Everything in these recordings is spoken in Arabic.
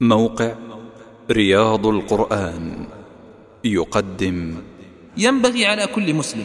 موقع رياض القرآن يقدم. ينبغي على كل مسلم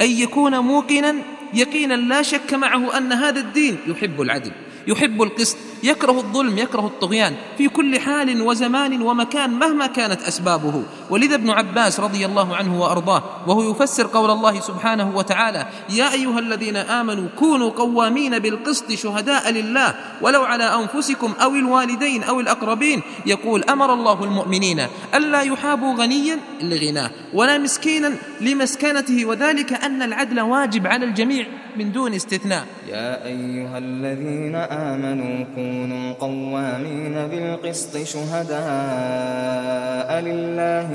أن يكون موقنا يقينا لا شك معه أن هذا الدين يحب العدل يحب القسط يكره الظلم يكره الطغيان في كل حال وزمان ومكان مهما كانت أسبابه. ولذا ابن عباس رضي الله عنه وأرضاه وهو يفسر قول الله سبحانه وتعالى يا أيها الذين آمنوا كونوا قوامين بالقسط شهداء لله ولو على أنفسكم أو الوالدين أو الأقربين. يقول أمر الله المؤمنين الا يحابوا غنيا لغناه ولا مسكينا لمسكنته وذلك أن العدل واجب على الجميع من دون استثناء. يا أيها الذين آمنوا كونوا قوامين بالقسط شهداء لله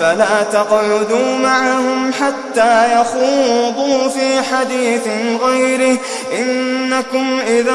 فلا تقعدوا معهم حتى يخوضوا في حديث غيره. إنكم إذا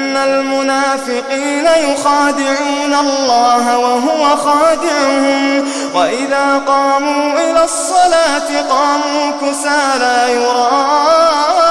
إن المنافقين يخادعون الله وهو خادعهم. وإذا قاموا إلى الصلاة قاموا كسالى يراءون.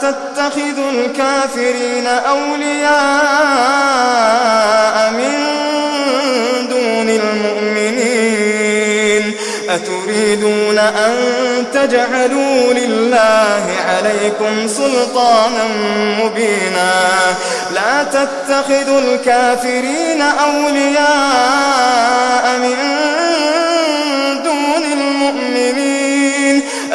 تتخذوا الكافرين أولياء من دون المؤمنين أتريدون أن تجعلوا لله عليكم سلطانا مبينا لا تتخذوا الكافرين أولياء من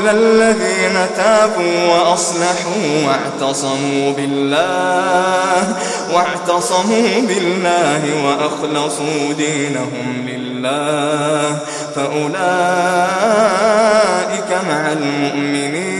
إلا الذين تابوا وأصلحوا واعتصموا بالله واعتصموا بالله وأخلصوا دينهم لله فأولئك مع المؤمنين.